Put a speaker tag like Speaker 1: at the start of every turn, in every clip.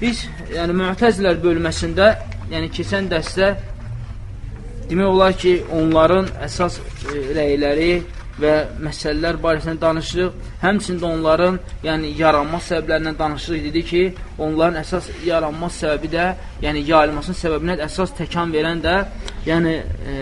Speaker 1: Biz, yəni müətəzilər bölməsində, yəni keçən dərsdə demək olar ki, onların əsas e, rəyləri və məsələlər barəsində danışırıq. Həmçində onların, yəni yaranma səbəblərindən danışırıq. Dedi ki, onların əsas yaranma səbəbi də, yəni yayılmasının səbəbinə əsas təkan verən də, yəni e,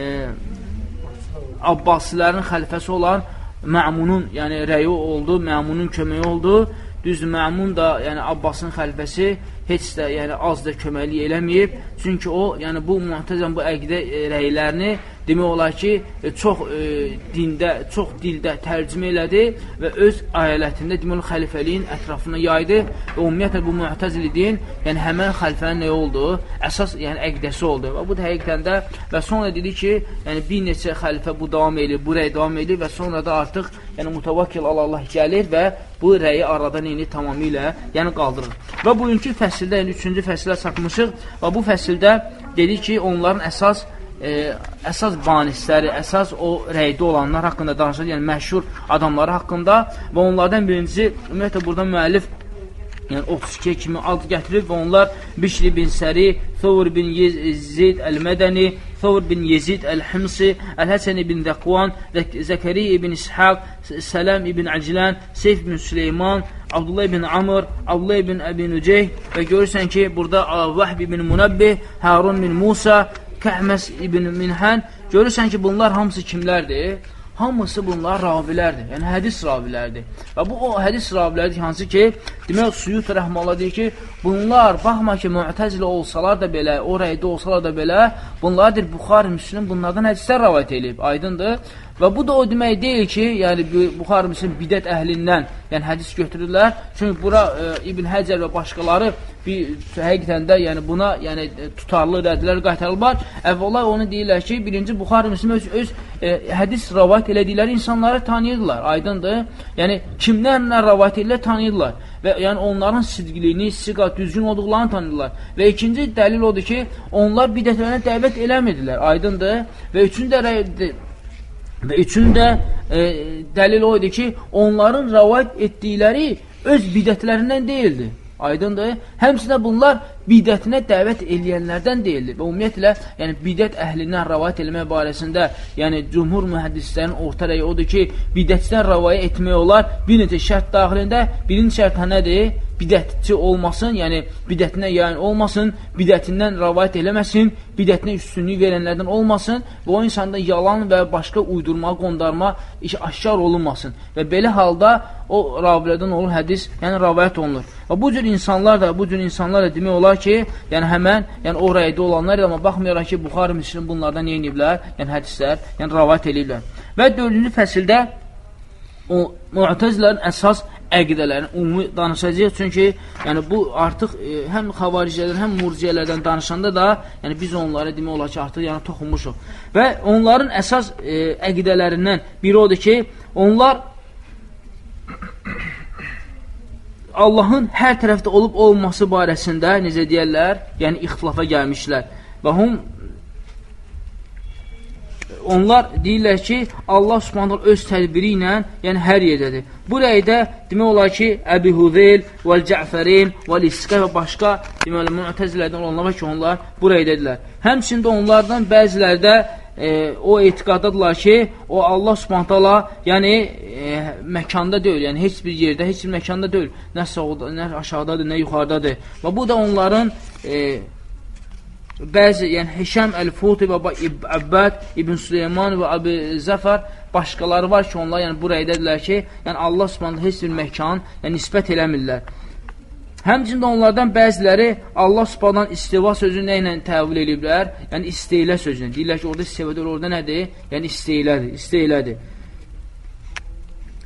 Speaker 1: Abbasilərin xəlifəsi olan Məmunun, yəni rəyi oldu, Məmunun köməyi oldu. Düz Məmun da, yəni Abbasın xəlifəsi heç də, yəni az da köməklik eləməyib. Çünki o, yəni bu mühtəzəm bu əqidə e, rəylərini demək olar ki, e, çox e, dində, çox dildə tərcümə elədi və öz ayələtində demək olar xəlifəliyin ətrafına yaydı və ümumiyyətlə bu mühtəzili din, yəni həmən xəlifənin nə oldu? Əsas, yəni əqdəsi oldu. Və bu da həqiqətən də və sonra dedi ki, yəni bir neçə xəlifə bu davam edir, bu rəy davam edir və sonra da artıq yəni mutavakkil Allah gəlir və bu rəyi aradan indi tamamilə yəni qaldırır. Və bugünkü fəsildə, yəni üçüncü fəsilə çatmışıq və bu fəsildə dedi ki, onların əsas e, əsas banisləri, əsas o rəydə olanlar haqqında danışır, yəni məşhur adamları haqqında və onlardan birincisi, ümumiyyətlə burada müəllif yəni 32 kimi ad gətirib və onlar Bişri bin Səri, Thawr bin Yezid Əl-Mədəni, Thawr bin Yezid Əl-Himsi, Əl-Həsən ibn Zəkvan, Zəkəri ibn İshaq, Sələm ibn Əclən, Seyf bin Süleyman, Abdullah ibn Amr, Abdullah ibn Əbi Nüceyh və görürsən ki, burada Vəhb ibn Munabbih, Harun bin Musa, Kəhməs ibn Minhən, görürsən ki, bunlar hamısı kimlərdir? Hamısı bunlar ravilərdir, yəni hədis ravilərdir. Və bu o hədis ravilərdir, hansı ki, demək, Suyut Rəhmallah deyir ki, bunlar, baxma ki, müətəzilə olsalar da belə, o rəydə olsalar da belə, bunlardır, Buxar, Müslüm bunlardan hədislər rəvayət edib, aydındır. Və bu da o demək deyil ki, yəni Buxar Müslim bidət əhlindən, yəni hədis götürürlər. Çünki bura e, İbn Həcər və başqaları bir həqiqətən də yəni buna yəni tutarlı rədlər qaytarırlar. Əvvəla onu deyirlər ki, birinci Buxar Müslim öz, öz e, hədis rəvayət elədikləri insanları tanıyırlar. Aydındır? Yəni kimlərlə rəvayət edirlər tanıyırlar və yəni onların sidqliyini, siqa düzgün olduqlarını tanıyırlar. Və ikinci dəlil odur ki, onlar bidətlərinə dəvət eləmirdilər. Aydındır? Və üçüncü də Və üçün də e, dəlil o idi ki, onların rəvayət etdikləri öz bidətlərindən deyildi. Aydındır? Həmçində bunlar bidətinə dəvət eləyənlərdən deyildir. Və ümumiyyətlə, yəni bidət əhlindən rəvayət eləmək barəsində, yəni cümhur mühəddislərin orta rəyi odur ki, bidətçidən rəvayət etmək olar bir neçə şərt daxilində. Birinci şərt nədir? bidətçi olmasın, yəni bidətinə yayan olmasın, bidətindən rəvayət eləməsin, bidətinə üstünlük verənlərdən olmasın və o insanda yalan və başqa uydurma, qondarma iş aşkar olunmasın. Və belə halda o ravilərdən olur hədis, yəni rəvayət olunur. Və bu cür insanlar da, bu cür insanlar da demək olar ki, yəni həmən, yəni o rəydə olanlar, amma baxmayaraq ki, Buxarı Müslim bunlardan nə ediblər? Yəni hədislər, yəni rəvayət eləyiblər. Və dördüncü fəsildə o müətəzlərin əsas əqidələrini ümumi danışacağıq. Çünki yəni bu artıq e, həm xavaricələr, həm murciyələrdən danışanda da, yəni biz onlara demək olar ki, artıq yəni toxunmuşuq. Və onların əsas e, əqidələrindən biri odur ki, onlar Allahın hər tərəfdə olub olması barəsində necə deyərlər, yəni ixtilafa gəlmişlər. Və hum onlar deyirlər ki, Allah subhanətlə öz tədbiri ilə, yəni hər yerdədir. Bu rəydə demək olar ki, Əbi Hudeyl, Vəl-Cəfərin, Vəl-İsqə və başqa deməli, müətəzilərdən olanlar ki, onlar bu rəydədirlər. Həmçində onlardan bəzilərdə e, o etiqadadırlar ki, o Allah subhanətlə yəni e, məkanda deyil, yəni heç bir yerdə, heç bir məkanda deyil. Nə sağda, nə aşağıdadır, nə yuxarıdadır. Və bu da onların e, bəzi, yəni Hişəm Əl-Futi və Əbbəd İbn Süleyman və Əbi Zəfər başqaları var ki, onlar yəni bu rəydədirlər ki, yəni Allah Subhanahu heç bir məkan, yəni nisbət eləmirlər. Həmçində onlardan bəziləri Allah Subhanahu istiva sözünü nə ilə təvil ediblər? Yəni isteylə sözünü. Deyirlər ki, orada isteylədir, orada nədir? Yəni isteylədir, isteylədir.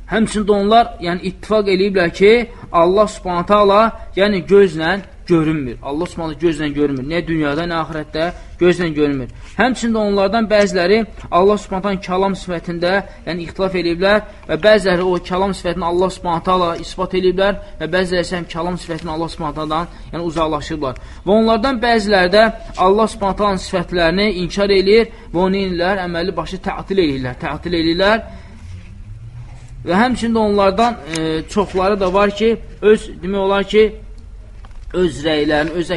Speaker 1: Həmçində onlar yəni ittifaq eləyiblər ki, Allah Subhanahu taala yəni gözlə görünmür. Allah Subhanahu gözlə görünmür. Nə dünyada, nə axirətdə gözlə görünmür. Həmçində onlardan bəziləri Allah Subhanahu kəlam sifətində, yəni ixtilaf ediblər və bəziləri o kəlam sifətini Allah Subhanahu isbat ediblər və bəziləri isə kəlam sifətini Allah Subhanahu yəni uzaqlaşıblar. Və onlardan bəziləri də Allah Subhanahu sifətlərini inkar eləyir və onu inlər, əməli başı tətil eləyirlər, tətil eləyirlər. Və həmçində onlardan e, çoxları da var ki, öz demək olar ki, öz rəylərini, öz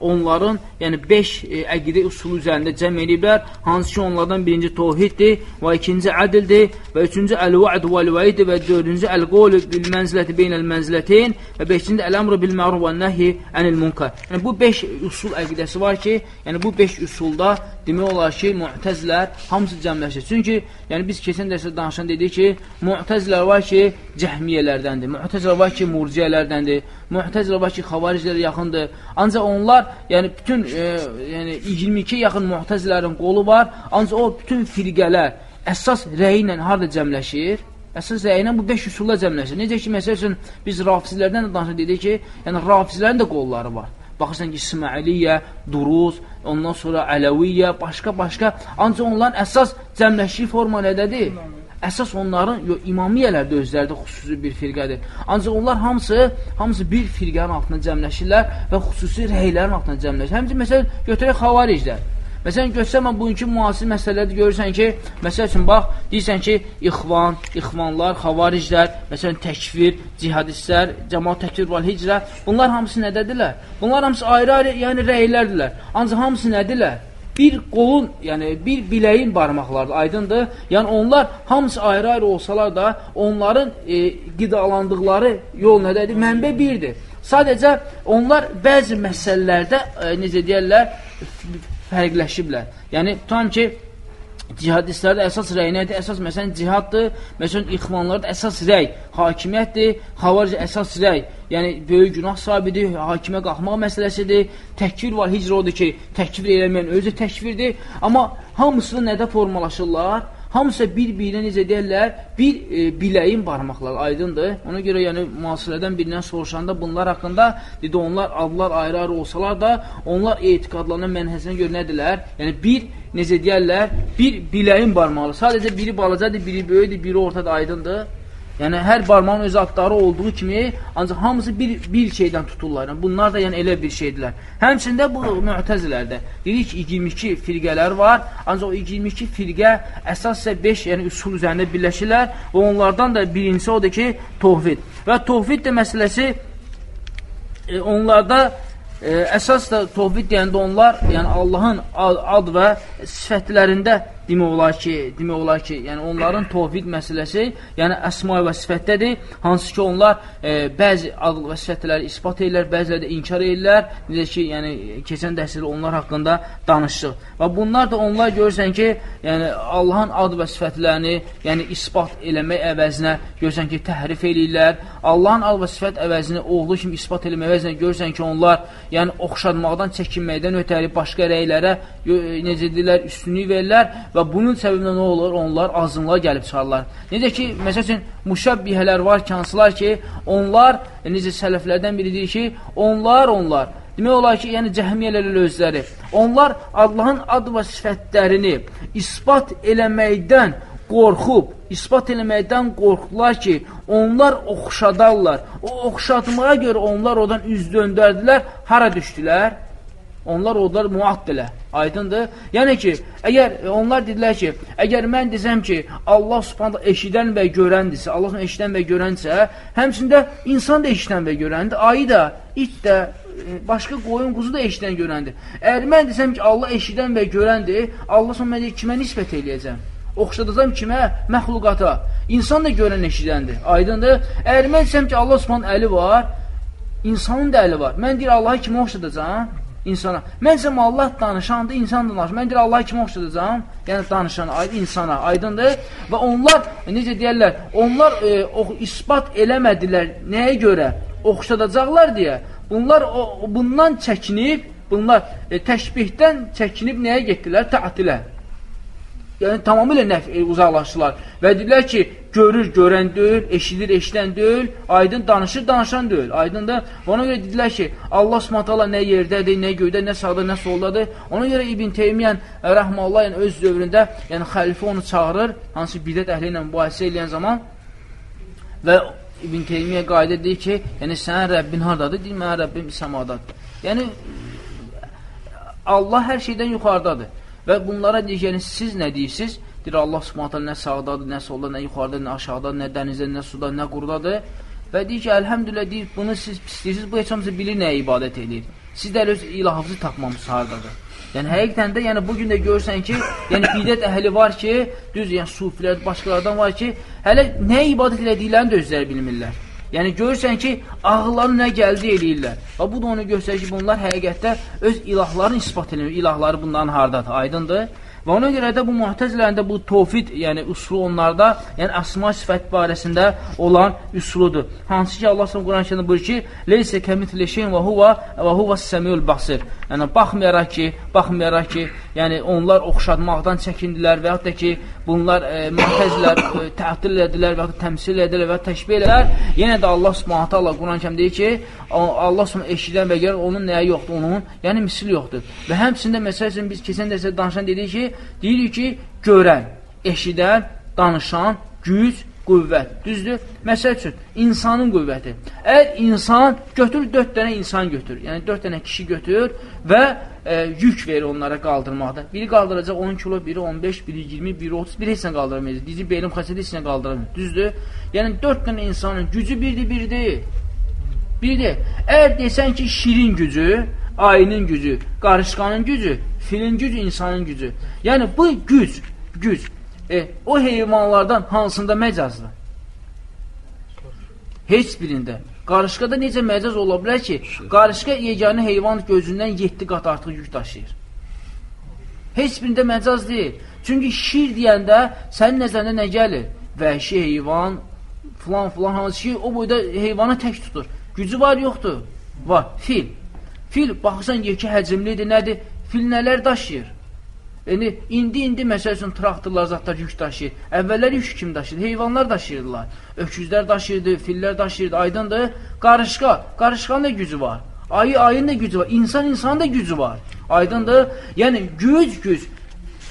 Speaker 1: onların, yəni 5 e, əqidə usulu üzərində cəm ediblər. Hansı ki, onlardan birinci tohiddir və ikinci ədildir və üçüncü əl-va'd vəl-vəiddir və dördüncü əl-qol bil mənziləti beynəl mənzilətin və beşinci əl-əmr bil məruf və nəhi ənil munkar. Yəni bu 5 usul əqidəsi var ki, yəni bu 5 usulda demək olar ki, mu'təzilər hamısı cəmləşir. Çünki yəni biz keçən dərsdə danışan dedik ki, mu'təzilər var ki, cəhmiyyələrdəndir. Mu'təzilər var ki, murciyələrdəndir. Mu'təzilər var ki, xavariclərə yaxındır. Ancaq onlar, yəni bütün e, yəni 22 yaxın mu'təzilərin qolu var. Ancaq o bütün firqələr əsas rəyi ilə harda cəmləşir? Əsas rəyi ilə bu 5 üsulla cəmləşir. Necə ki, məsəl üçün biz rafizlərdən də danışaq dedik ki, yəni rafizlərin də qolları var. Baxırsan ki, İsmailiyyə, Duruz, ondan sonra Ələviyyə, başqa-başqa. Ancaq onların əsas cəmləşik forma nədədir? Əsas onların yo, imamiyyələr də özlərdə xüsusi bir firqədir. Ancaq onlar hamısı hamısı bir firqənin altında cəmləşirlər və xüsusi rəylərin altında cəmləşir. Həmçinin məsələn götürək xavariclər. Məsələn, görsəm, bugünkü müasir məsələlərdə görürsən ki, məsəl üçün, bax, deyirsən ki, ixvan, ixvanlar, xavariclər, məsələn, təkvir, cihadistlər, cəmat təkvir və hicrə, bunlar hamısı nədədirlər? Bunlar hamısı ayrı-ayrı, yəni rəylərdirlər. Ancaq hamısı nədirlər? Bir qolun, yəni bir biləyin barmaqlardır, aydındır. Yəni onlar hamısı ayrı-ayrı olsalar da, onların e, qidalandıqları yol nədədir? Mənbə birdir. Sadəcə onlar bəzi məsələlərdə, e, necə deyərlər, fərqləşiblər. Yəni, tutam ki, cihadistlərdə əsas rəy nədir? Əsas, məsələn, cihaddır, məsələn, ixvanlarda əsas rəy hakimiyyətdir, xavaric əsas rəy, yəni böyük günah sahibidir, hakimə qalxmaq məsələsidir, təkvir var, hicr odur ki, təkvir eləməyən özü təkvirdir, amma hamısı nədə formalaşırlar? Hamısı bir-birinə necə deyərlər, bir e, biləyin barmaqları aydındır. Ona görə yəni müasirədən birindən soruşanda bunlar haqqında dedi onlar adlar ayrı-ayrı olsalar da onlar etiqadlarına mənhəsinə görə nədirlər? Yəni bir necə deyərlər, bir biləyin barmağı. Sadəcə biri balacadır, biri böyükdür, biri ortada aydındır. Yəni, hər barmağın öz adları olduğu kimi, ancaq hamısı bir, bir şeydən tuturlar. Yəni, bunlar da yəni, elə bir şeydirlər. Həmçində bu müətəzilərdə dedik ki, 22 firqələr var, ancaq o 22 firqə əsas isə 5 yəni, üsul üzərində birləşirlər və onlardan da birincisi odur ki, tohvid. Və tohvid də məsələsi e, onlarda e, əsas da tohvid deyəndə onlar yəni Allahın ad, ad və sifətlərində demək olar ki, demək olar ki, yəni onların tovhid məsələsi, yəni əsma və sifətdədir, hansı ki onlar e, bəzi adlı və sifətləri isbat edirlər, bəziləri də inkar edirlər. Necə ki, yəni keçən dərsdə onlar haqqında danışdıq. Və bunlar da onlar görürsən ki, yəni Allahın ad və sifətlərini, yəni isbat eləmək əvəzinə görürsən ki, təhrif eləyirlər. Allahın ad və sifət əvəzini olduğu kimi isbat eləmək əvəzinə görürsən ki, onlar yəni oxşadmaqdan, çəkinməkdən ötəri başqa rəylərə necə deyirlər, üstünlük verirlər və bunun səbəbində nə olur? Onlar azınlığa gəlib çıxarlar. Necə ki, məsəl üçün, müşəbbihələr var ki, hansılar ki, onlar, necə sələflərdən biri deyir ki, onlar, onlar, demək olar ki, yəni cəhmiyyələrlə özləri, onlar Allahın ad və sifətlərini ispat eləməkdən qorxub, ispat eləməkdən qorxdular ki, onlar oxşadarlar. O oxşatmağa görə onlar odan üz döndərdilər, hara düşdülər? Onlar onlar muaddilə. Aydındır? Yəni ki, əgər onlar dedilər ki, əgər mən desəm ki, Allah Subhanahu eşidən və görəndirsə, Allah eşidən və görənsə, həmçində insan da eşidən və görəndir, ayı da, it də, e, başqa qoyun, quzu da eşidən görəndir. Əgər mən desəm ki, Allah eşidən və görəndir, Allah sonra mən kimə nisbət eləyəcəm? Oxşadacam kimə? Məxluqata. İnsan da görən eşidəndir. Aydındır? Əgər mən desəm ki, Allah Subhanahu əli var, insanın da əli var. Mən deyir Allahı kimə oxşadacam? İnsana. Məncə Allah danışandı, insan danışır. Mən deyir Allah kimi oxşadacam, yəni danışan insana, aydındır. Və onlar necə deyirlər, onlar e, o, isbat eləmədilər nəyə görə? Oxşadacaqlar deyə. Bunlar o, bundan çəkinib, bunlar e, təşbihdən çəkinib nəyə getdilər? Təatilə yəni tamamilə nəf e, uzaqlaşdılar və dedilər ki, görür, görən deyil, eşidir, eşidən deyil, aydın danışır, danışan deyil. Aydındır. Ona görə dedilər ki, Allah Subhanahu nə yerdədir, nə göydə, nə sağda, nə soldadır. Ona görə İbn Teymiyən rəhməhullah yəni öz dövründə, yəni xəlifə onu çağırır, hansı bidət əhli ilə mübahisə edən zaman və İbn Teymiyyə qayda deyir ki, yəni sənin Rəbbin hardadır? Deyir, mənim Rəbbim səmadadır. Yəni Allah hər şeydən yuxarıdadır. Və bunlara deyir, yəni siz nə deyirsiniz? Deyir, Allah subhanətə nə sağdadır, nə solda, nə yuxarıda, nə aşağıda, nə dənizdə, nə suda, nə qurdadır. Və deyir ki, əlhəmdülə deyir, bunu siz pisləyirsiz, bu heç hamısı bilir nəyə ibadət edir. Siz də öz ilahınızı tapmamısınız haradadır. Yəni həqiqətən də yəni bu gün də görürsən ki, yəni bidət əhli var ki, düz yəni sufilər, başqalardan var ki, hələ nəyə ibadət elədiklərini də özləri bilmirlər. Yəni görürsən ki, ağılları nə gəldi eləyirlər. Və bu da onu göstərir ki, bunlar həqiqətdə öz ilahlarını isbat edir. İlahları bunların hardadır, aydındır. Və ona görə də bu muhtəzilərində bu tovfid, yəni üsulu onlarda, yəni əsma sifət barəsində olan üsuludur. Hansı ki Allah Subhanahu Quran-Kərimdə buyurur ki: "Leysə kəmitli şeyin və huwa və huwa səmiul basir." Yəni baxmayaraq ki, baxmayaraq ki, yəni onlar oxşatmaqdan çəkindilər və hətta ki, bunlar e, mühtəzilər e, tətil edilər və ya təmsil edilər və təşbih edilər. Yenə də Allah Subhanahu taala Quran-Kərimdə deyir ki, Allah Subhanahu eşidən və gəlir onun nəyə yoxdur, onun, yəni misli yoxdur. Və həmçində məsələn biz keçən dəfə danışan dedik ki, deyirik ki, görən, eşidən, danışan, güc, qüvvət. Düzdür? Məsəl üçün, insanın qüvvəti. Əgər insan, götür, dörd dənə insan götür. Yəni, dörd dənə kişi götür və e, yük verir onlara qaldırmaqda. Biri qaldıracaq 10 kilo, biri 15, biri 20, biri 30, biri heç nə qaldıramayacaq. Dizi, belim, xəsədi heç nə qaldıramıyor. Düzdür? Yəni, dörd dənə insanın gücü birdir, biri deyil. Biridir. Əgər desən ki, şirin gücü, ayının gücü, qarışqanın gücü, filin gücü, insanın gücü. Yəni, bu güc, güc, E, o heyvanlardan hansında məcazdır? Heç birində. Qarışqada necə məcaz ola bilər ki, qarışqa yeganə heyvan gözündən 7 qat artıq yük daşıyır. Heç birində məcaz deyil. Çünki şir deyəndə sənin nəzərində nə gəlir? Vəhşi heyvan, filan filan hansı ki, o boyda heyvanı tək tutur. Gücü var, yoxdur? Var. Fil. Fil, baxırsan, yekə həcimlidir, nədir? Fil nələr daşıyır? İndi, indi, indi məsəl üçün traktorlar, zatlar yük daşıyır. Əvvəllər yük kim daşıyırdı? Heyvanlar daşıyırdılar. Öküzlər daşıyırdı, fillər daşıyırdı. Aydındır? Qarışqa. Qarışqanın da gücü var. Ayı, ayın da gücü var. İnsan, insanın da gücü var. Aydındır? Yəni, güc, güc.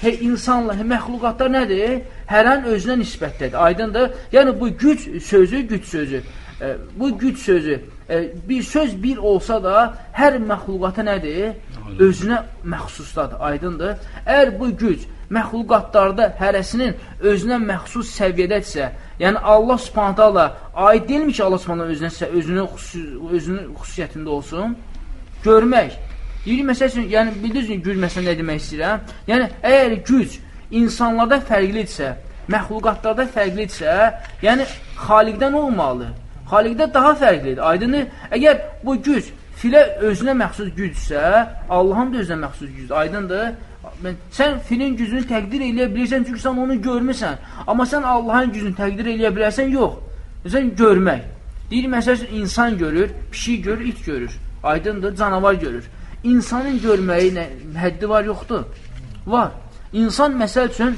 Speaker 1: He, insanla, he, məxluqatlar nədir? Hər an özünə nisbətdədir. Aydındır? Yəni, bu güc sözü, güc sözü. E, bu güc sözü. E, bir söz bir olsa da, hər məxluqata nədir? özünə məxsusdadır, aydındır. Əgər bu güc məxluqatlarda hərəsinin özünə məxsus səviyyədədirsə, yəni Allah subhanətə aid deyilmi ki, Allah subhanətə özünə, özünün, özünün xüsusiyyətində olsun? Görmək. Deyir, məsəl üçün, yəni bilirsiniz güc məsələn nə demək istəyirəm? Yəni, əgər güc insanlarda fərqlidirsə, məxluqatlarda fərqlidirsə, yəni xaliqdən olmalı. Xaliqdə daha fərqlidir. Aydındır? Əgər bu güc filə özünə məxsus gücsə, Allahın da özünə məxsus gücdür. Aydındır? Sən filin gücünü təqdir eləyə bilirsən, çünki sən onu görmüsən. Amma sən Allahın gücünü təqdir eləyə bilərsən, yox. Sən görmək. Deyir, məsəl insan görür, pişik görür, it görür. Aydındır, canavar görür. İnsanın görməyi nə, həddi var, yoxdur? Var. İnsan, məsəl üçün,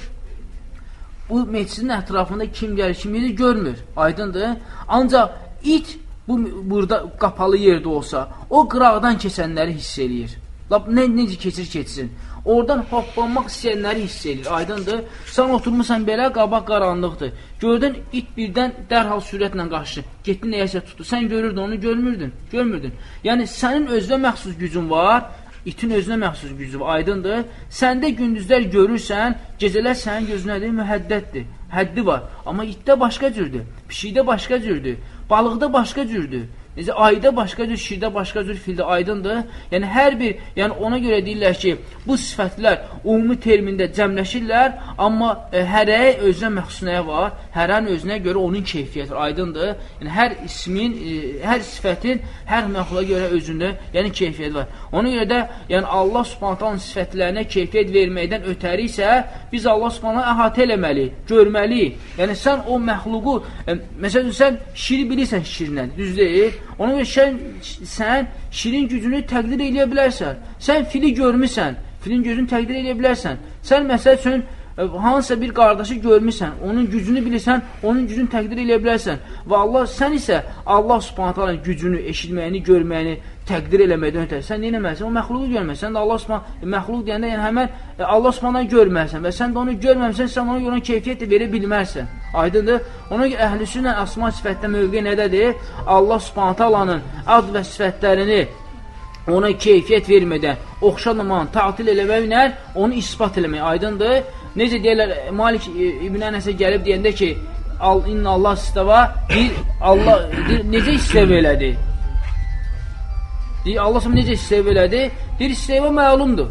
Speaker 1: bu meclisin ətrafında kim gəlir, kim gedir, görmür. Aydındır. Ancaq it bu burada qapalı yerdə olsa, o qıraqdan keçənləri hiss eləyir. Lab, nə, necə keçir, keçsin. Oradan hoppanmaq istəyənləri hiss eləyir. Aydındır. Sən oturmusan belə, qabaq qaranlıqdır. Gördün, it birdən dərhal sürətlə qaçdı. Getdi, nəyəsə tutdu. Sən görürdün, onu görmürdün. Görmürdün. Yəni, sənin özünə məxsus gücün var, itin özünə məxsus gücü var. Aydındır. Səndə gündüzlər görürsən, gecələr sənin gözünədir, mühəddətdir. Həddi var. Amma itdə başqa cürdür. Pişikdə başqa cürdür. Balıqda başqa cürdür. Necə ayda başqa cür, şirdə başqa cür, fildə aydındır. Yəni hər bir, yəni ona görə deyirlər ki, bu sifətlər ümumi termində cəmləşirlər, amma e, hərəyə özünə məxsus nəyə var? Hərənin özünə görə onun keyfiyyəti aydındır. Yəni hər ismin, e, hər sifətin hər məxluqa görə özündə, yəni keyfiyyəti var. Ona görə də, yəni Allah Subhanahu sifətlərinə keyfiyyət verməkdən ötəri isə biz Allah Subhanahu əhatə eləməliyik, görməliyik. Yəni sən o məxluqu, e, məsələn sən şiri bilirsən şirinən, düz deyil? Ona görə sən, sən şirin gücünü təqdir eləyə bilərsən. Sən fili görmüsən, filin gözünü təqdir eləyə bilərsən. Sən məsəl üçün e, hansısa bir qardaşı görmüsən, onun gücünü bilirsən, onun gücünü təqdir eləyə bilərsən. Və Allah sən isə Allah Subhanahu gücünü, eşitməyini, görməyini təqdir eləməkdən ötəri. Sən nə etməlisən? O məxluqu görməlisən. Sən də Allah Subhanahu e, məxluq deyəndə yəni həmin e, Allah Subhanahu görməlisən və sən də onu görməmisən, sən ona görə keyfiyyət də verə bilmərsən. Aydındır? Ona görə əhlüsünnə əsma sifətdə mövqe nədədir? Allah Subhanahu taalanın ad və sifətlərini ona keyfiyyət vermədən, oxşanmadan, tətil eləməklə onu isbat eləmək aydındır. Necə deyirlər, Malik İbn Ənəsə gəlib deyəndə ki, al, inna Allah istəva, deyir, Allah, deyir, necə istəv elədi? Deyir, Allah necə istəv elədi? Deyir, istəva məlumdur.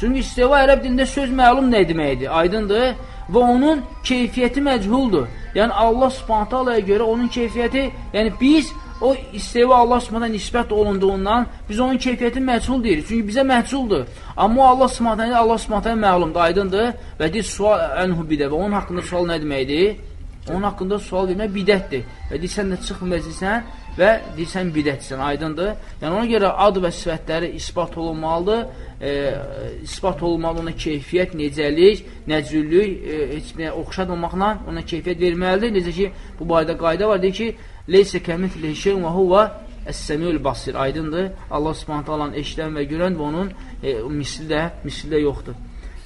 Speaker 1: Çünki istəva ərəb dilində söz məlum nə deməkdir, aydındır və onun keyfiyyəti məchuldur. Yəni, Allah subhanətə alaya görə onun keyfiyyəti, yəni biz o isteva Allah Subhanahu nisbət olunduğundan biz onun keyfiyyəti məchul deyirik. Çünki bizə məchuldur. Amma Allah Subhanahu Allah Subhanahu məlumdur, aydındır və deyir sual ənhu bidə və onun haqqında sual nə deməkdir? Onun haqqında sual vermək bidətdir. Və deyir sən də çıxmayacaqsan və deyirsən bidətsən, aydındır. Yəni ona görə ad və sifətləri isbat olunmalıdır. E, isbat olunmalı ona keyfiyyət, necəlik, nəcüllük, e, heç bir oxşadılmaqla ona keyfiyyət verməlidir. Necə ki, bu barədə qayda var, deyir ki, Leysə kəmitlihi şeyun və huvə Əs-Səmiul Basir. Aydındır. Allah Subhanahu taalanın eşidən və görən və onun e, misli də, misli də yoxdur.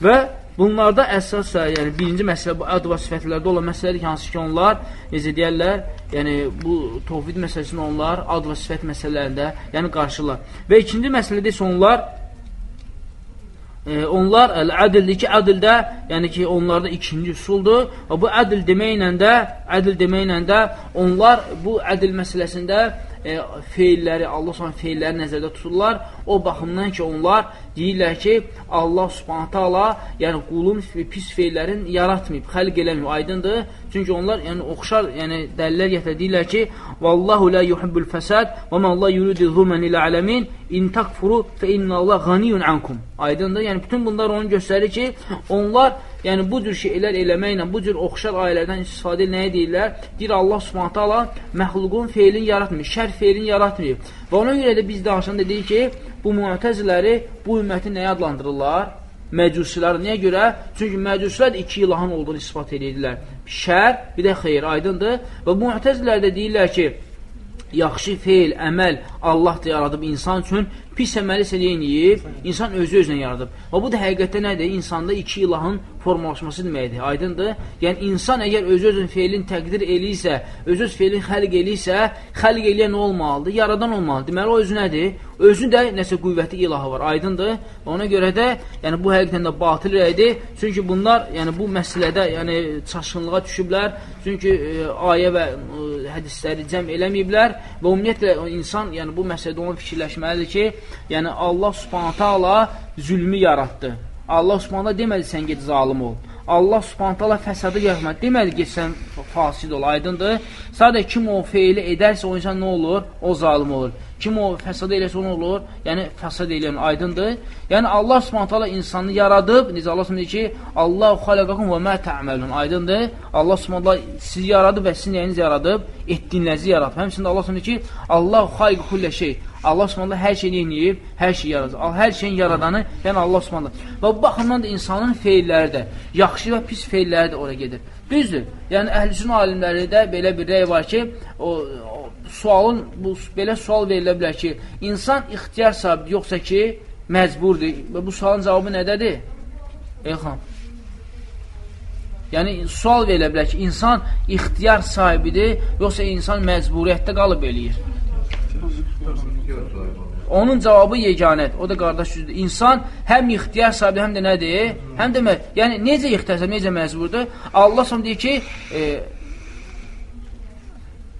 Speaker 1: Və bunlarda əsas, yəni birinci məsələ bu əd və sifətlərdə olan məsələdir ki, hansı ki onlar necə deyərlər, yəni bu tövhid məsələsini onlar ad və sifət məsələlərində, yəni qarşılar. Və ikinci məsələdə isə onlar e, onlar ədildir ki, ədildə, yəni ki, onlarda ikinci üsuldur və bu ədil deməklə də, ədil deməklə də onlar bu ədil məsələsində e, feilləri, Allah sonra feilləri nəzərdə tuturlar. O baxımdan ki, onlar deyirlər ki, Allah subhanətə ala, yəni qulun pis feillərin yaratmayıb, xəlq eləməyib, aydındır. Çünki onlar yəni, oxşar, yəni dəlilər gətirə deyirlər ki, Vallahu la yuhibbul fəsad və mən Allah yuridu zulmən ilə aləmin in takfuru fə inna Allah ghaniyun ankum. Aydındır. Yəni bütün bunlar onu göstərir ki, onlar yəni bu cür şeylər eləməklə, bu cür oxşar ayələrdən istifadə nəyə deyirlər? Deyir Allah Subhanahu taala məxluqun feilini yaratmır, şər feilini yaratmayıb. Və ona görə də biz danışanda dedik ki, bu müətəziləri bu ümməti nəyə adlandırırlar? Məcusilər. Niyə görə? Çünki məcusilər iki ilahın olduğunu ispat edirlər. Şər, bir də xeyr, aydındır. Və müətəzilər də deyirlər ki, yaxşı feil, əməl Allah da yaradıb insan üçün, pis əməli isə neyiniyib? İnsan özü özünə yaradıb. Və bu da həqiqətdə nədir? İnsanda iki ilahın formalaşması deməkdir, aydındır. Yəni, insan əgər öz-özün feilin təqdir eləyirsə, öz-öz feilin xəlq eləyirsə, xəlq eləyən olmalıdır? Yaradan olmalıdır. Deməli, o özü nədir? Özü də nəsə qüvvəti ilahı var, aydındır. Ona görə də, yəni, bu həqiqətən də batıl rəydir. Çünki bunlar, yəni, bu məsələdə, yəni, çaşqınlığa düşüblər. Çünki e, ayə və e, hədisləri cəm eləməyiblər və ümumiyyətlə insan, yəni, bu məsələdə onu fikirləşməlidir ki, yəni, Allah subhanətə Allah zülmü yaratdı. Allah subhanətə demədi, sən get zalim ol. Allah subhanətələ fəsadı yaratmadı. Demədi ki, sən fasid ol, aydındır. Sadəcə kim o feili edərsə, o insan nə olur? O zalim olur. Kim o fəsad eləsə, nə olur? Yəni, fəsad eləyən aydındır. Yəni, Allah subhanətələ insanı yaradıb, necə Allah subhanətə ki, Allah xaləqəqın və mə tə'məlun, aydındır. Allah subhanətələ sizi yaradıb və sizin nəyiniz yaradıb? Etdiyinizi yaradıb. Həmçində Allah subhanətə ki, Allah xaləqə kullə şey. Allah Subhanahu hər şeyi eləyib, hər şeyi yaradır. Hər şeyin yaradanı, yəni Allah Subhanahu. Və bu baxımdan da insanın feilləri də, yaxşı və pis feilləri də ora gedir. Düzdür. Yəni əhlüsün alimləri də belə bir rəy var ki, o, o sualın bu belə sual verilə bilər ki, insan ixtiyar sahibidir yoxsa ki, məcburdur. Və bu sualın cavabı nədədir? Elxan. Yəni sual verilə bilər ki, insan ixtiyar sahibidir, yoxsa insan məcburiyyətdə qalıb eləyir. Onun cavabı yeganədir. O da qardaş düzdür. İnsan həm ixtiyar sahibi, həm də nədir? Həm də, yəni necə ixtiyar sahibi, necə məcburdur? Allah sonra deyir ki, e,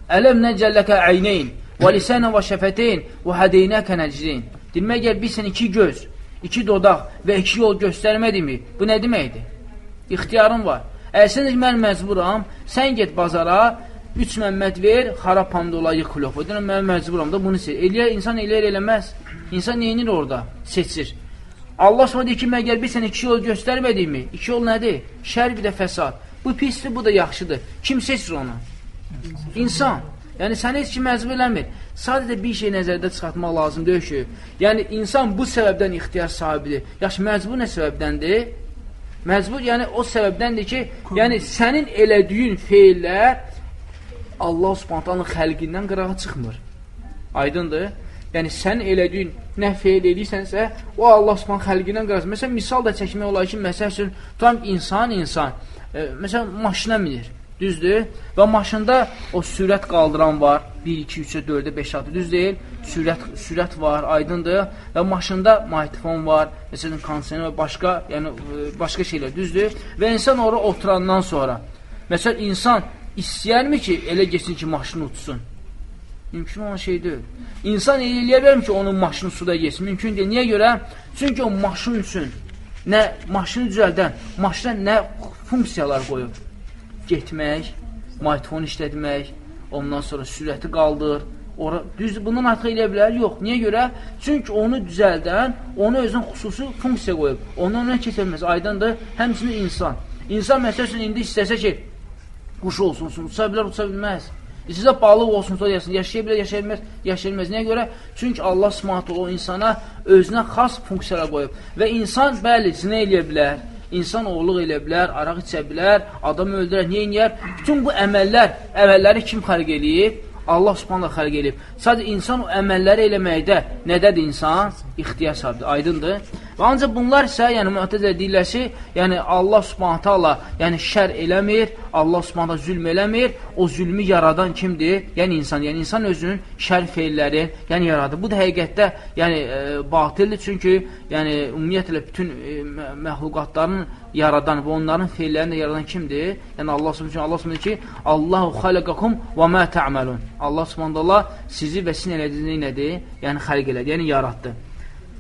Speaker 1: Ələm nəcəlləkə əyneyn və lisənə və şəfəteyn və hədeynəkə nəcrin. Demək, əgər bir sən iki göz, iki dodaq və iki yol göstərmədimi? Bu nə deməkdir? İxtiyarın var. Əgər sən mən məcburam, sən get bazara, 3 məmməd ver, xarab pandola yıxılıq. Deyirəm, mən məcburam da bunu seç. Eləyər, insan eləyər, eləməz. İnsan neyinir orada? Seçir. Allah sonra deyir ki, məgər bir sənə iki yol göstərmədiyimi? İki yol nədir? Şər bir də fəsad. Bu pisdir, bu da yaxşıdır. Kim seçir onu? İnsan. Yəni, səni heç kim məcbur eləmir. Sadəcə bir şey nəzərdə çıxartmaq lazım deyil ki, yəni insan bu səbəbdən ixtiyar sahibidir. Yaxşı, məcbur nə səbəbdəndir? Məcbur, yəni o səbəbdəndir ki, yəni sənin elədiyin feillər Allah subhantanın xəlqindən qırağa çıxmır. Aydındır? Yəni, sən elədiyin nə feil edirsənsə, o Allah subhanın xəlqindən qırağa Məsələn, misal da çəkmək olar ki, məsəl üçün, tam insan, insan, e, məsələn, maşına minir, düzdür? Və maşında o sürət qaldıran var, 1, 2, 3, 4, 5, 6, düz deyil, sürət, sürət var, aydındır? Və maşında mikrofon var, məsələn, kondisioner və başqa, yəni, e, başqa şeylər, düzdür? Və insan oraya oturandan sonra, məsələn, insan istəyərmi ki, elə geçsin ki, maşını uçsun? Mümkün olan şey deyil. İnsan eləyə bilər ki, onun maşını suda geçsin? Mümkün deyil. Niyə görə? Çünki o maşın üçün nə maşını düzəldən, maşına nə funksiyalar qoyub? Getmək, maytfon işlətmək, ondan sonra sürəti qaldır, Ora, düz bundan artıq eləyə bilər? Yox. Niyə görə? Çünki onu düzəldən, onu özün xüsusi funksiya qoyub. Ondan önə keçilməz. Aydındır. Həmçinin insan. İnsan məsələn indi istəsə ki, quş olsun, uça bilər, uça bilməz. İstəsə balıq olsun, yaşasın, yaşaya bilər, yaşaya bilməz, yaşaya bilməz. Niyə görə? Çünki Allah Subhanahu o insana özünə xas funksiyalar qoyub. Və insan bəli, zinə eləyə bilər. İnsan oğluq elə bilər, araq içə bilər, adam öldürər, niyə inəyər? Bütün bu əməllər, əməlləri kim xərq eləyib? Allah subhanallah xərq eləyib. Sadəcə insan o əməlləri eləməkdə nədədir insan? İxtiyar sahibidir, aydındır. Və ancaq bunlar isə, yəni mühtəzə deyirləsi, yəni Allah subhanətə Allah, yəni şər eləmir, Allah subhanətə zülm eləmir, o zülmü yaradan kimdir? Yəni insan, yəni insan özünün şər feilləri, yəni yaradır. Bu da həqiqətdə, yəni e, batildir, çünki yəni ümumiyyətlə bütün e, məxluqatların yaradan və onların feillərini də yaradan kimdir? Yəni Allah subhanətə Allah subhanətə ki, Allahu xaləqakum və mə tə'məlun. Allah subhanətə Allah sizi və sizin elədiyiniz nədir? Yəni xəlq elədi, yəni yaratdı.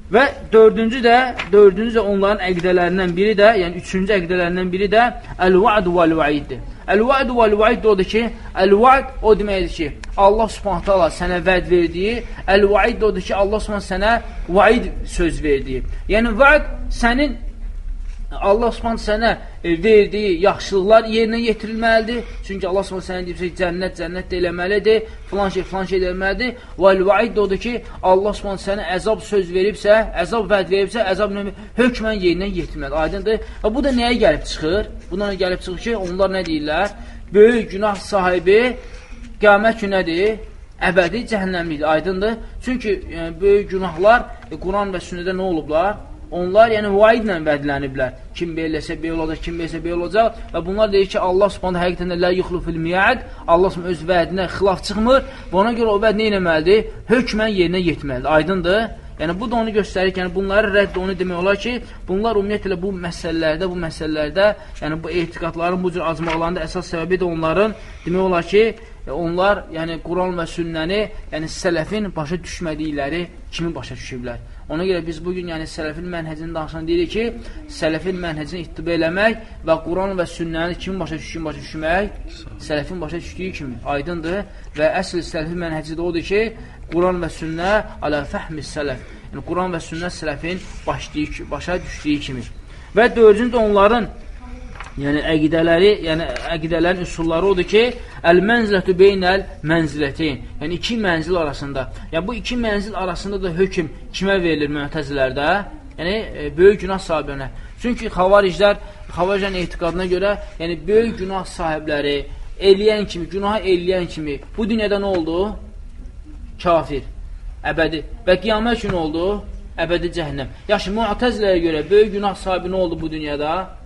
Speaker 1: Və dördüncü də, dördüncü də onların əqdələrindən biri də, yəni üçüncü əqdələrindən biri də əl-va'd vəl-va'iddir. Əl-va'd vəl-va'id odur ki, əl-va'd o deməkdir ki, Allah Subhanahu taala sənə vəd verdiyi, əl-va'id odur ki, Allah Subhanahu sənə va'id söz verdiyi. Yəni vəd sənin Allah Subhanahu sənə e, verdiyi yaxşılıqlar yerinə yetirilməlidir. Çünki Allah Subhanahu sənə deyib ki, cənnət cənnət də eləməlidir, filan şey filan şey eləməlidir. Və vaid odur ki, Allah Subhanahu sənə əzab söz veribsə, əzab vəd veribsə, əzab hökmən yerinə yetirməlidir. Aydındır? Və bu da nəyə gəlib çıxır? Buna gəlib çıxır ki, onlar nə deyirlər? Böyük günah sahibi qiyamət günədir əbədi cəhənnəmlidir, aydındır. Çünki yəni, böyük günahlar e, Quran və sünnədə nə olublar? Onlar yəni vaidlə vədləniblər. Kim beləsə belə olacaq, kim beləsə belə olacaq və bunlar deyir ki, Allah Subhanahu həqiqətən də la yuxluful mi'ad. Allah Subhanahu öz vədinə xilaf çıxmır və ona görə o vəd nə etməlidir? Hökmən yerinə yetməlidir. Aydındır? Yəni bu da onu göstərir ki, yəni bunları rədd onu demək olar ki, bunlar ümumiyyətlə bu məsələlərdə, bu məsələlərdə, yəni bu etiqadların bu cür acmaqlarında əsas səbəbi də onların demək olar ki, onlar yəni Quran və sünnəni, yəni sələfin başa düşmədikləri kimi başa düşüblər. Ona görə biz bugün yəni sələfin mənhəcini danışan deyirik ki, sələfin mənhəcini ittiba eləmək və Quran və sünnəni kimin başa düşdüyünü başa düşmək, sələfin başa düşdüyü kimi aydındır və əsl sələfin mənhəci də odur ki, Quran və sünnə alə fəhmi sələf. Yəni Quran və sünnə sələfin başlayı, başa düşdüyü kimi. Və dördüncü onların yəni əqidələri, yəni əqidələrin üsulları odur ki, əl-mənzilətü beynəl mənzilətin. Yəni iki mənzil arasında. Yəni bu iki mənzil arasında da hökm kimə verilir müətəzilərdə? Yəni e, böyük günah sahiblərinə. Çünki xavariclər, xavariclərin etiqadına görə, yəni böyük günah sahibləri eləyən kimi, günah eləyən kimi bu dünyada nə oldu? Kafir, əbədi. Və qiyamət günü oldu? Əbədi cəhənnəm. Yaxşı, müətəzilərə görə böyük günah sahibi nə oldu bu dünyada?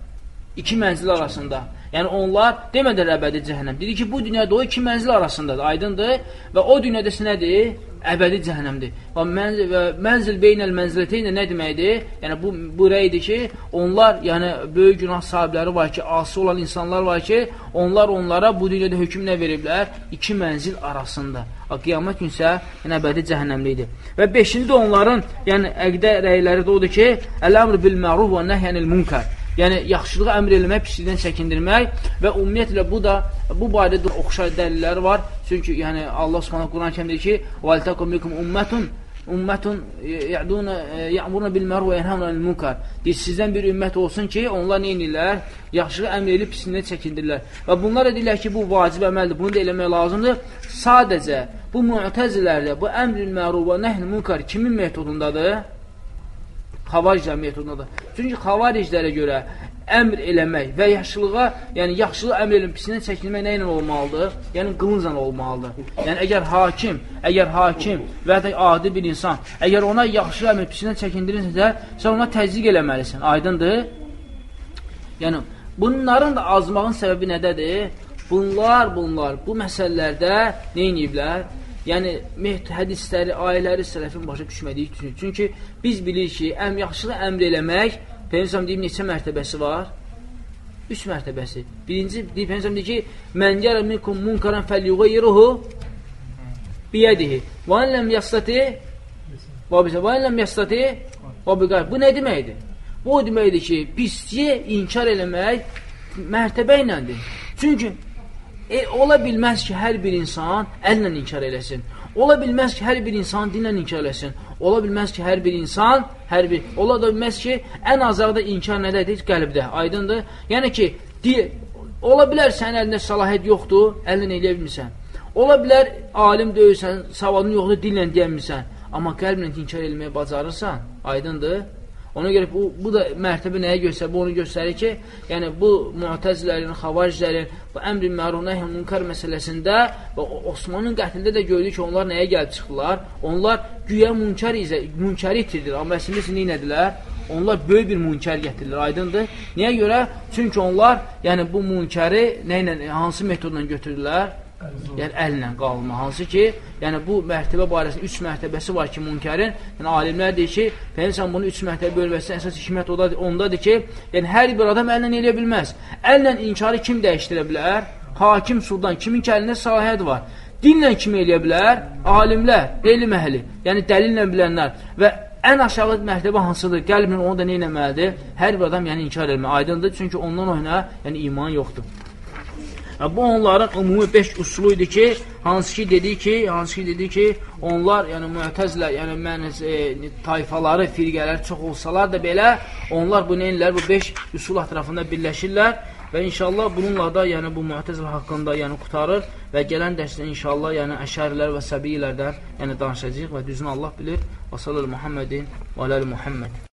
Speaker 1: İki mənzil arasında. Yəni onlar demədilər əbədi cəhənnəm. Dedi ki, bu dünyada o iki mənzil arasındadır, aydındır. Və o dünyada nədir? Əbədi cəhənnəmdir. Və mənzil, və mənzil beynəl mənziləteyn nə deməkdir? Yəni bu, bu rəydir ki, onlar, yəni böyük günah sahibləri var ki, asi olan insanlar var ki, onlar onlara bu dünyada hökm nə veriblər? İki mənzil arasında. Qiyamət gün isə yəni, əbədi cəhənnəmlidir. Və beşinci də onların, yəni əqdə rəyləri də odur ki, əl-əmr bil-məruf və nəhyənil munkar. Yəni, yaxşılığı əmr eləmək, pislikdən çəkindirmək və ümumiyyətlə bu da, bu barədə oxşar dəlilləri var. Çünki yəni, Allah subhanə Quran kəmdir ki, وَالْتَقُمْ بِكُمْ أُمَّةٌ ümmətun ya'duna ya'muruna bil ma'ruf və yanhauna anil munkar. Deyir, sizdən bir ümmət olsun ki, onlar nə edirlər? Yaxşılığı əmr edib pisliyindən çəkindirlər. Və bunlar deyirlər ki, bu vacib əməldir. Bunu da eləmək lazımdır. Sadəcə bu mu'təzilərdə bu əmr-ül ma'ruf və nəhy munkar kimin metodundadır? Xavariclər metodundadır. Çünki xavariclərə görə əmr eləmək və yaxşılığa, yəni yaxşılıq əmr eləmək, pisindən çəkinmək nə ilə olmalıdır? Yəni qılınca olmalıdır. Yəni əgər hakim, əgər hakim və ya adi bir insan, əgər ona yaxşı əmr pisindən çəkindirirsə, sən ona təzyiq eləməlisən. Aydındır? Yəni bunların da azmağın səbəbi nədədir? Bunlar, bunlar bu məsələlərdə nə ediblər? Yəni hədisləri, ayələri sələfin başa düşmədiyi üçün. Çünki biz bilirik ki, əm yaxşılığı əmr eləmək, Peygəmbər deyib neçə mərtəbəsi var? Üç mərtəbəsi. Birinci, deyib, Peygəmbər deyir ki, mən yərə minkum munkaran fəlyuğayyiruhu biyədihi. Və ən ləm yastati və bizə və ən ləm yastati və biqar. Bu nə deməkdir? Bu deməkdir ki, pisliyə inkar eləmək mərtəbə iləndir. Çünki e, ola bilməz ki, hər bir insan əllə inkar eləsin. Ola bilməz ki, hər bir insan dinlə inkar eləsin. Ola bilməz ki, hər bir insan, hər bir, ola da bilməz ki, ən azaqda inkar nədədir? Qəlbdə, aydındır. Yəni ki, deyə, ola bilər sənin əlində salahiyyət yoxdur, əllə eləyə bilmirsən. Ola bilər, alim deyilsən, savadın yoxdur, dillə deyəmirsən. Amma qəlblə inkar eləməyə bacarırsan, aydındır. Ona görə bu, bu da mərtəbə nəyə göstərir? Bu onu göstərir ki, yəni bu müətəzlərin, xavariclərin bu əmr-i məruf nəhy münkar məsələsində və Osmanın qətlində də gördük ki, onlar nəyə gəlib çıxdılar? Onlar güya münkar izə, münkar itirdilər. Amma əslində nə edilər? Onlar böyük bir münkar gətirirlər, aydındır. Niyə görə? Çünki onlar, yəni bu münkəri nə ilə, hansı metodla götürdülər? Yəni əllə qalma. Hansı ki, yəni bu mərtəbə barəsində üç mərtəbəsi var ki, münkərin. Yəni alimlər deyir ki, Peyğəmbər bunu üç mərtəbə bölməsinin əsas hikmət ondadır, ondadır ki, yəni hər bir adam əllə eləyə bilməz. Əllə inkarı kim dəyişdirə bilər? Hakim, sultan, kimin ki əlində səlahiyyət var. Dinlə kim eləyə bilər? Alimlər, elm əhli, yəni dəlillə bilənlər və ən aşağı mərtəbə hansıdır? Qəlblə onu da nə etməlidir? Hər bir adam yəni inkar etməli. Aydındır? Çünki ondan oyuna yəni iman yoxdur. Bu onların ümumi 5 usulu idi ki, hansı ki dedi ki, hansı ki dedi ki, onlar, yəni müətəzlə, yəni mən e, tayfaları, firqələr çox olsalar da belə, onlar bu neyirlər, bu 5 usul ətrafında birləşirlər və inşallah bununla da yəni bu müətəzlə haqqında yəni qutarır və gələn dərsdə inşallah yəni əşərlər və səbiyilərdən yəni danışacağıq və düzünü Allah bilir. Və sallallahu Muhammedin və aləli Muhammed.